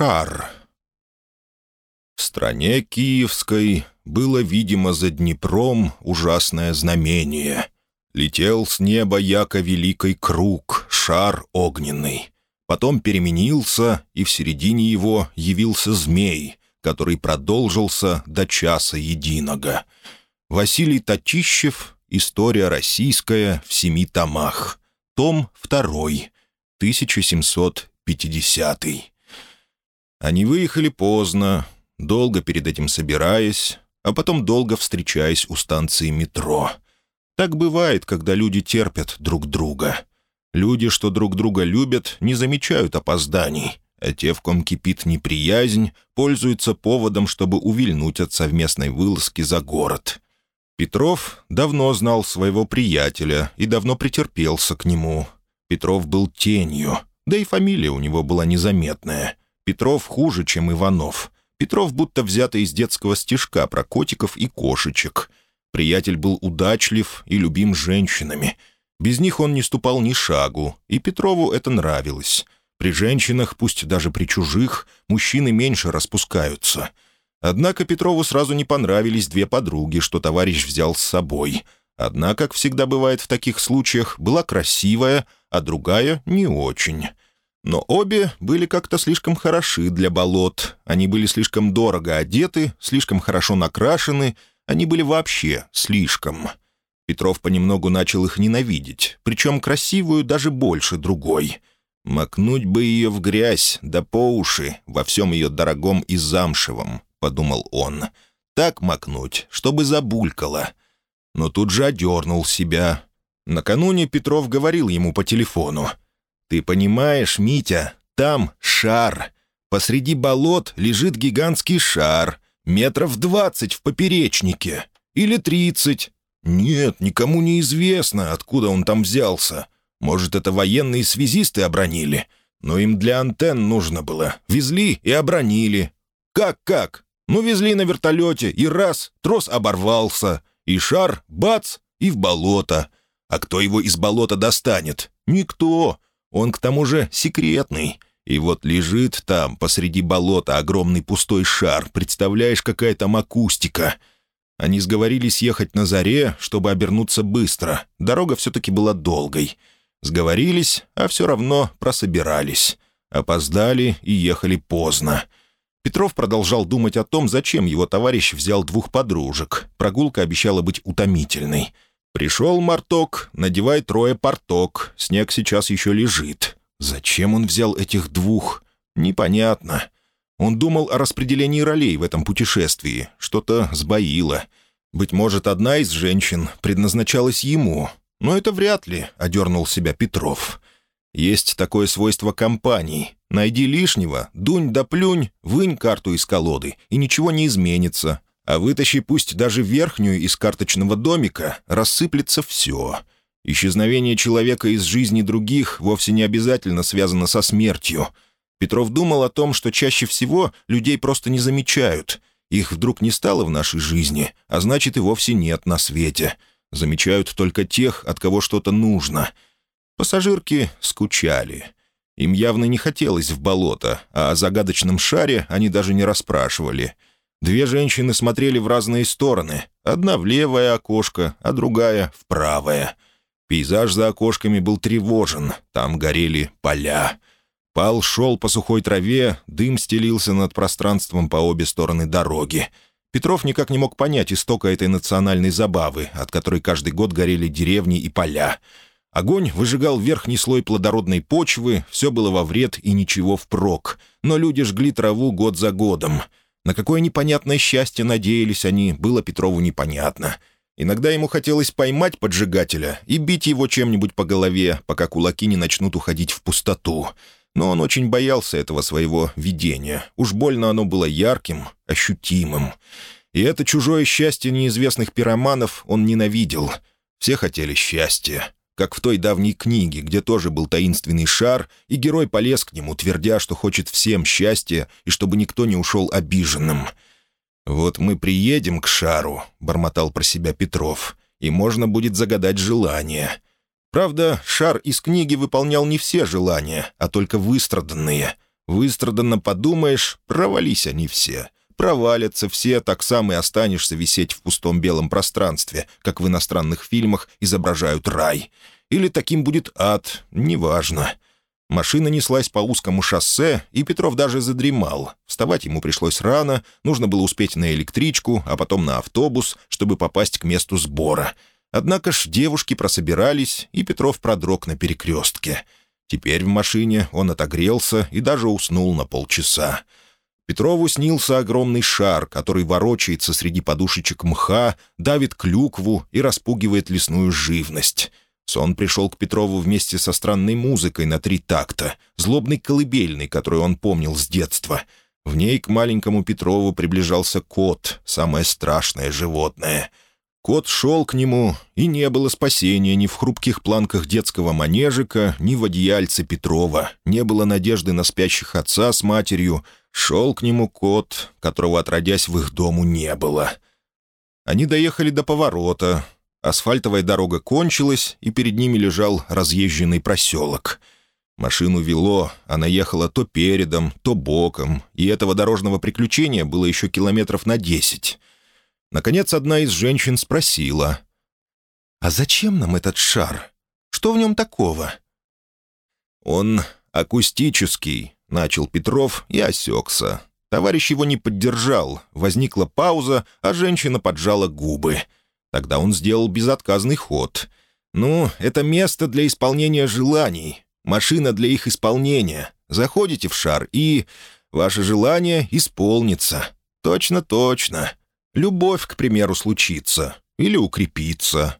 Шар. В стране Киевской было, видимо, за Днепром ужасное знамение. Летел с неба яко великий круг, шар огненный. Потом переменился, и в середине его явился змей, который продолжился до часа единого. Василий Татищев «История российская в семи томах». Том второй, 1750 Они выехали поздно, долго перед этим собираясь, а потом долго встречаясь у станции метро. Так бывает, когда люди терпят друг друга. Люди, что друг друга любят, не замечают опозданий, а те, в ком кипит неприязнь, пользуются поводом, чтобы увильнуть от совместной вылазки за город. Петров давно знал своего приятеля и давно претерпелся к нему. Петров был тенью, да и фамилия у него была незаметная. Петров хуже, чем Иванов. Петров будто взятый из детского стишка про котиков и кошечек. Приятель был удачлив и любим женщинами. Без них он не ступал ни шагу, и Петрову это нравилось. При женщинах, пусть даже при чужих, мужчины меньше распускаются. Однако Петрову сразу не понравились две подруги, что товарищ взял с собой. Одна, как всегда бывает в таких случаях, была красивая, а другая — не очень. Но обе были как-то слишком хороши для болот. Они были слишком дорого одеты, слишком хорошо накрашены. Они были вообще слишком. Петров понемногу начал их ненавидеть, причем красивую даже больше другой. «Макнуть бы ее в грязь, да по уши, во всем ее дорогом и замшевом», — подумал он. «Так макнуть, чтобы забулькало». Но тут же одернул себя. Накануне Петров говорил ему по телефону — «Ты понимаешь, Митя, там шар. Посреди болот лежит гигантский шар, метров двадцать в поперечнике. Или тридцать. Нет, никому не известно, откуда он там взялся. Может, это военные связисты обронили. Но им для антенн нужно было. Везли и обронили. Как-как? Ну, везли на вертолете, и раз, трос оборвался. И шар, бац, и в болото. А кто его из болота достанет? Никто. Он к тому же секретный. И вот лежит там, посреди болота, огромный пустой шар. Представляешь, какая там акустика. Они сговорились ехать на заре, чтобы обернуться быстро. Дорога все-таки была долгой. Сговорились, а все равно прособирались. Опоздали и ехали поздно. Петров продолжал думать о том, зачем его товарищ взял двух подружек. Прогулка обещала быть утомительной. Пришел Марток, надевай трое порток, снег сейчас еще лежит. Зачем он взял этих двух? Непонятно. Он думал о распределении ролей в этом путешествии. Что-то сбоило. Быть может, одна из женщин предназначалась ему. Но это вряд ли, — одернул себя Петров. Есть такое свойство компаний. Найди лишнего, дунь да плюнь, вынь карту из колоды, и ничего не изменится. А вытащи пусть даже верхнюю из карточного домика, рассыплется все. Исчезновение человека из жизни других вовсе не обязательно связано со смертью. Петров думал о том, что чаще всего людей просто не замечают. Их вдруг не стало в нашей жизни, а значит и вовсе нет на свете. Замечают только тех, от кого что-то нужно. Пассажирки скучали. Им явно не хотелось в болото, а о загадочном шаре они даже не расспрашивали — Две женщины смотрели в разные стороны. Одна в левое окошко, а другая — в правое. Пейзаж за окошками был тревожен. Там горели поля. Пал шел по сухой траве, дым стелился над пространством по обе стороны дороги. Петров никак не мог понять истока этой национальной забавы, от которой каждый год горели деревни и поля. Огонь выжигал верхний слой плодородной почвы, все было во вред и ничего впрок. Но люди жгли траву год за годом — на какое непонятное счастье надеялись они, было Петрову непонятно. Иногда ему хотелось поймать поджигателя и бить его чем-нибудь по голове, пока кулаки не начнут уходить в пустоту. Но он очень боялся этого своего видения. Уж больно оно было ярким, ощутимым. И это чужое счастье неизвестных пироманов он ненавидел. Все хотели счастья как в той давней книге, где тоже был таинственный шар, и герой полез к нему, твердя, что хочет всем счастья и чтобы никто не ушел обиженным. «Вот мы приедем к шару», — бормотал про себя Петров, «и можно будет загадать желание». Правда, шар из книги выполнял не все желания, а только выстраданные. Выстраданно подумаешь, провались они все. Провалятся все, так сам и останешься висеть в пустом белом пространстве, как в иностранных фильмах изображают рай. Или таким будет ад, неважно. Машина неслась по узкому шоссе, и Петров даже задремал. Вставать ему пришлось рано, нужно было успеть на электричку, а потом на автобус, чтобы попасть к месту сбора. Однако ж девушки прособирались, и Петров продрог на перекрестке. Теперь в машине он отогрелся и даже уснул на полчаса. Петрову снился огромный шар, который ворочается среди подушечек мха, давит клюкву и распугивает лесную живность. Сон пришел к Петрову вместе со странной музыкой на три такта, злобной колыбельной, которую он помнил с детства. В ней к маленькому Петрову приближался кот, самое страшное животное. Кот шел к нему, и не было спасения ни в хрупких планках детского манежика, ни в одеяльце Петрова, не было надежды на спящих отца с матерью. Шел к нему кот, которого, отродясь, в их дому не было. Они доехали до поворота, Асфальтовая дорога кончилась, и перед ними лежал разъезженный проселок. Машину вело, она ехала то передом, то боком, и этого дорожного приключения было еще километров на десять. Наконец, одна из женщин спросила. «А зачем нам этот шар? Что в нем такого?» «Он акустический», — начал Петров и осекся. Товарищ его не поддержал. Возникла пауза, а женщина поджала губы — Тогда он сделал безотказный ход. «Ну, это место для исполнения желаний, машина для их исполнения. Заходите в шар, и ваше желание исполнится. Точно-точно. Любовь, к примеру, случится. Или укрепится».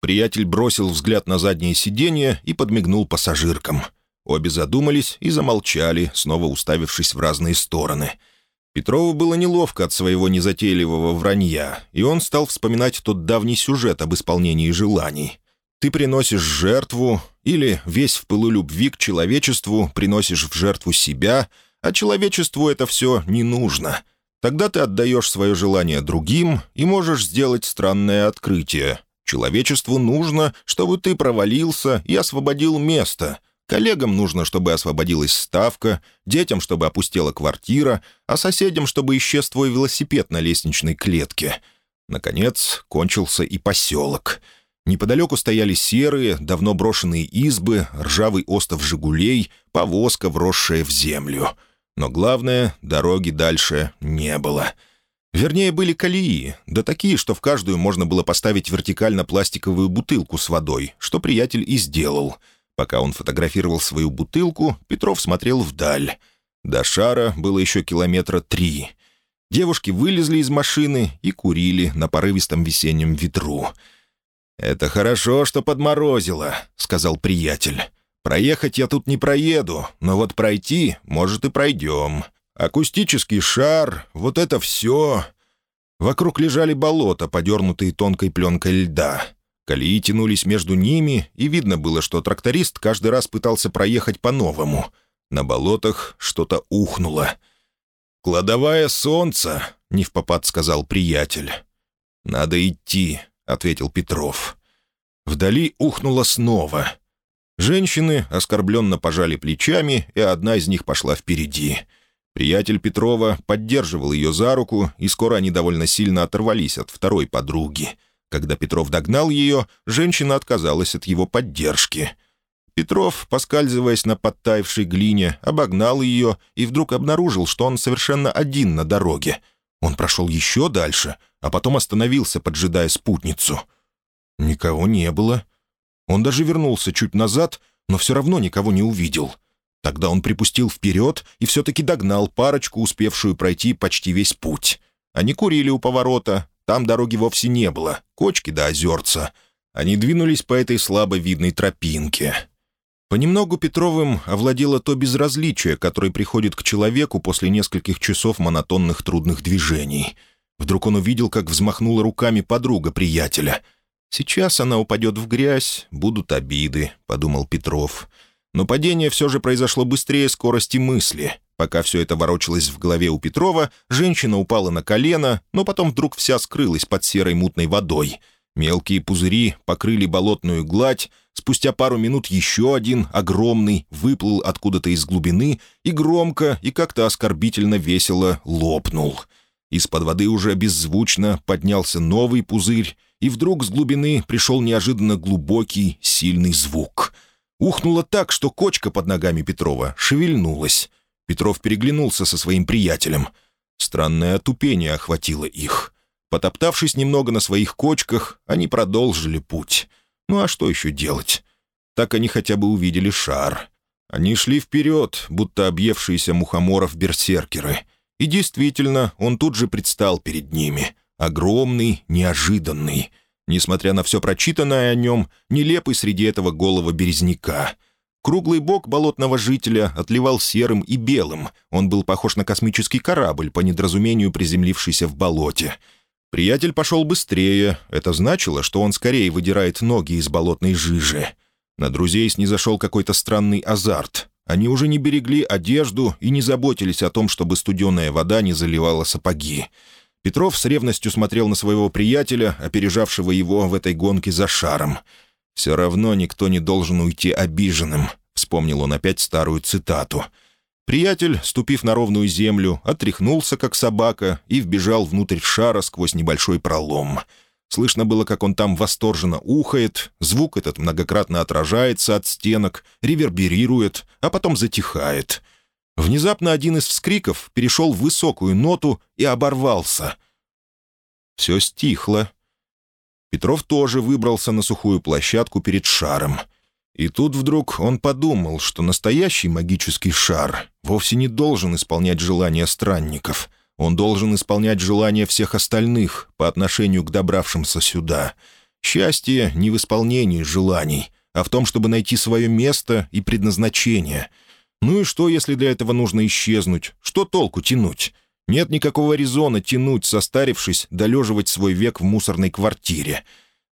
Приятель бросил взгляд на заднее сиденье и подмигнул пассажиркам. Обе задумались и замолчали, снова уставившись в разные стороны — Петрову было неловко от своего незатейливого вранья, и он стал вспоминать тот давний сюжет об исполнении желаний. Ты приносишь жертву, или весь в пылу любви к человечеству приносишь в жертву себя, а человечеству это все не нужно. Тогда ты отдаешь свое желание другим и можешь сделать странное открытие. Человечеству нужно, чтобы ты провалился и освободил место, Коллегам нужно, чтобы освободилась ставка, детям, чтобы опустела квартира, а соседям, чтобы исчез твой велосипед на лестничной клетке. Наконец, кончился и поселок. Неподалеку стояли серые, давно брошенные избы, ржавый остов «Жигулей», повозка, вросшая в землю. Но главное, дороги дальше не было. Вернее, были колеи, да такие, что в каждую можно было поставить вертикально пластиковую бутылку с водой, что приятель и сделал — Пока он фотографировал свою бутылку, Петров смотрел вдаль. До шара было еще километра три. Девушки вылезли из машины и курили на порывистом весеннем ветру. «Это хорошо, что подморозило», — сказал приятель. «Проехать я тут не проеду, но вот пройти, может, и пройдем. Акустический шар, вот это все...» Вокруг лежали болота, подернутые тонкой пленкой льда. Колеи тянулись между ними, и видно было, что тракторист каждый раз пытался проехать по-новому. На болотах что-то ухнуло. «Кладовая солнца», — не в попад сказал приятель. «Надо идти», — ответил Петров. Вдали ухнуло снова. Женщины оскорбленно пожали плечами, и одна из них пошла впереди. Приятель Петрова поддерживал ее за руку, и скоро они довольно сильно оторвались от второй подруги — когда Петров догнал ее, женщина отказалась от его поддержки. Петров, поскальзываясь на подтаявшей глине, обогнал ее и вдруг обнаружил, что он совершенно один на дороге. Он прошел еще дальше, а потом остановился, поджидая спутницу. Никого не было. Он даже вернулся чуть назад, но все равно никого не увидел. Тогда он припустил вперед и все-таки догнал парочку, успевшую пройти почти весь путь. Они курили у поворота, там дороги вовсе не было, кочки до озерца. Они двинулись по этой слабо видной тропинке. Понемногу Петровым овладело то безразличие, которое приходит к человеку после нескольких часов монотонных трудных движений. Вдруг он увидел, как взмахнула руками подруга приятеля. «Сейчас она упадет в грязь, будут обиды», — подумал Петров. Но падение все же произошло быстрее скорости мысли. Пока все это ворочалось в голове у Петрова, женщина упала на колено, но потом вдруг вся скрылась под серой мутной водой. Мелкие пузыри покрыли болотную гладь, спустя пару минут еще один, огромный, выплыл откуда-то из глубины и громко и как-то оскорбительно весело лопнул. Из-под воды уже беззвучно поднялся новый пузырь, и вдруг с глубины пришел неожиданно глубокий, сильный звук. Ухнуло так, что кочка под ногами Петрова шевельнулась. Петров переглянулся со своим приятелем. Странное отупение охватило их. Потоптавшись немного на своих кочках, они продолжили путь. Ну а что еще делать? Так они хотя бы увидели шар. Они шли вперед, будто объевшиеся мухоморов берсеркеры. И действительно, он тут же предстал перед ними. Огромный, неожиданный. Несмотря на все прочитанное о нем, нелепый среди этого голого березняка. Круглый бок болотного жителя отливал серым и белым. Он был похож на космический корабль, по недоразумению приземлившийся в болоте. Приятель пошел быстрее. Это значило, что он скорее выдирает ноги из болотной жижи. На друзей снизошел какой-то странный азарт. Они уже не берегли одежду и не заботились о том, чтобы студеная вода не заливала сапоги. Петров с ревностью смотрел на своего приятеля, опережавшего его в этой гонке за шаром. «Все равно никто не должен уйти обиженным», — вспомнил он опять старую цитату — Приятель, ступив на ровную землю, отряхнулся, как собака, и вбежал внутрь шара сквозь небольшой пролом. Слышно было, как он там восторженно ухает, звук этот многократно отражается от стенок, реверберирует, а потом затихает. Внезапно один из вскриков перешел в высокую ноту и оборвался. Все стихло. Петров тоже выбрался на сухую площадку перед шаром — и тут вдруг он подумал, что настоящий магический шар вовсе не должен исполнять желания странников. Он должен исполнять желания всех остальных по отношению к добравшимся сюда. Счастье не в исполнении желаний, а в том, чтобы найти свое место и предназначение. Ну и что, если для этого нужно исчезнуть? Что толку тянуть? Нет никакого резона тянуть, состарившись, долеживать свой век в мусорной квартире.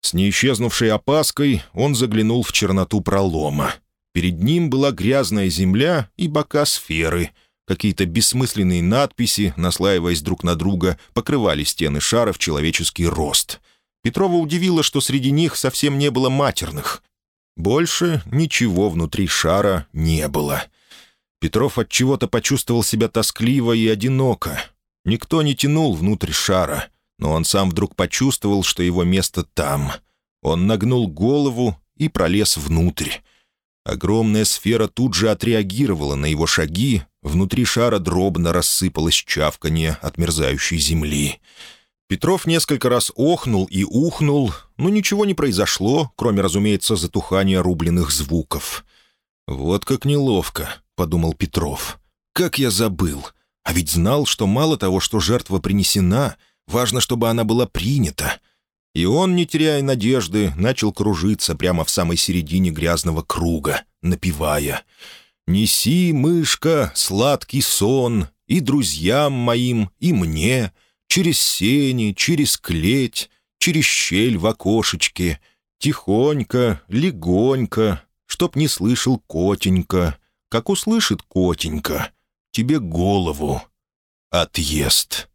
С неисчезнувшей опаской он заглянул в черноту пролома. Перед ним была грязная земля и бока сферы. Какие-то бессмысленные надписи, наслаиваясь друг на друга, покрывали стены шара в человеческий рост. Петрова удивило, что среди них совсем не было матерных. Больше ничего внутри шара не было. Петров от чего-то почувствовал себя тоскливо и одиноко. Никто не тянул внутрь шара — но он сам вдруг почувствовал, что его место там. Он нагнул голову и пролез внутрь. Огромная сфера тут же отреагировала на его шаги, внутри шара дробно рассыпалось чавканье отмерзающей земли. Петров несколько раз охнул и ухнул, но ничего не произошло, кроме, разумеется, затухания рубленных звуков. «Вот как неловко», — подумал Петров. «Как я забыл! А ведь знал, что мало того, что жертва принесена, Важно, чтобы она была принята. И он, не теряя надежды, начал кружиться прямо в самой середине грязного круга, напевая «Неси, мышка, сладкий сон и друзьям моим, и мне, через сени, через клеть, через щель в окошечке, тихонько, легонько, чтоб не слышал котенька, как услышит котенька, тебе голову отъест».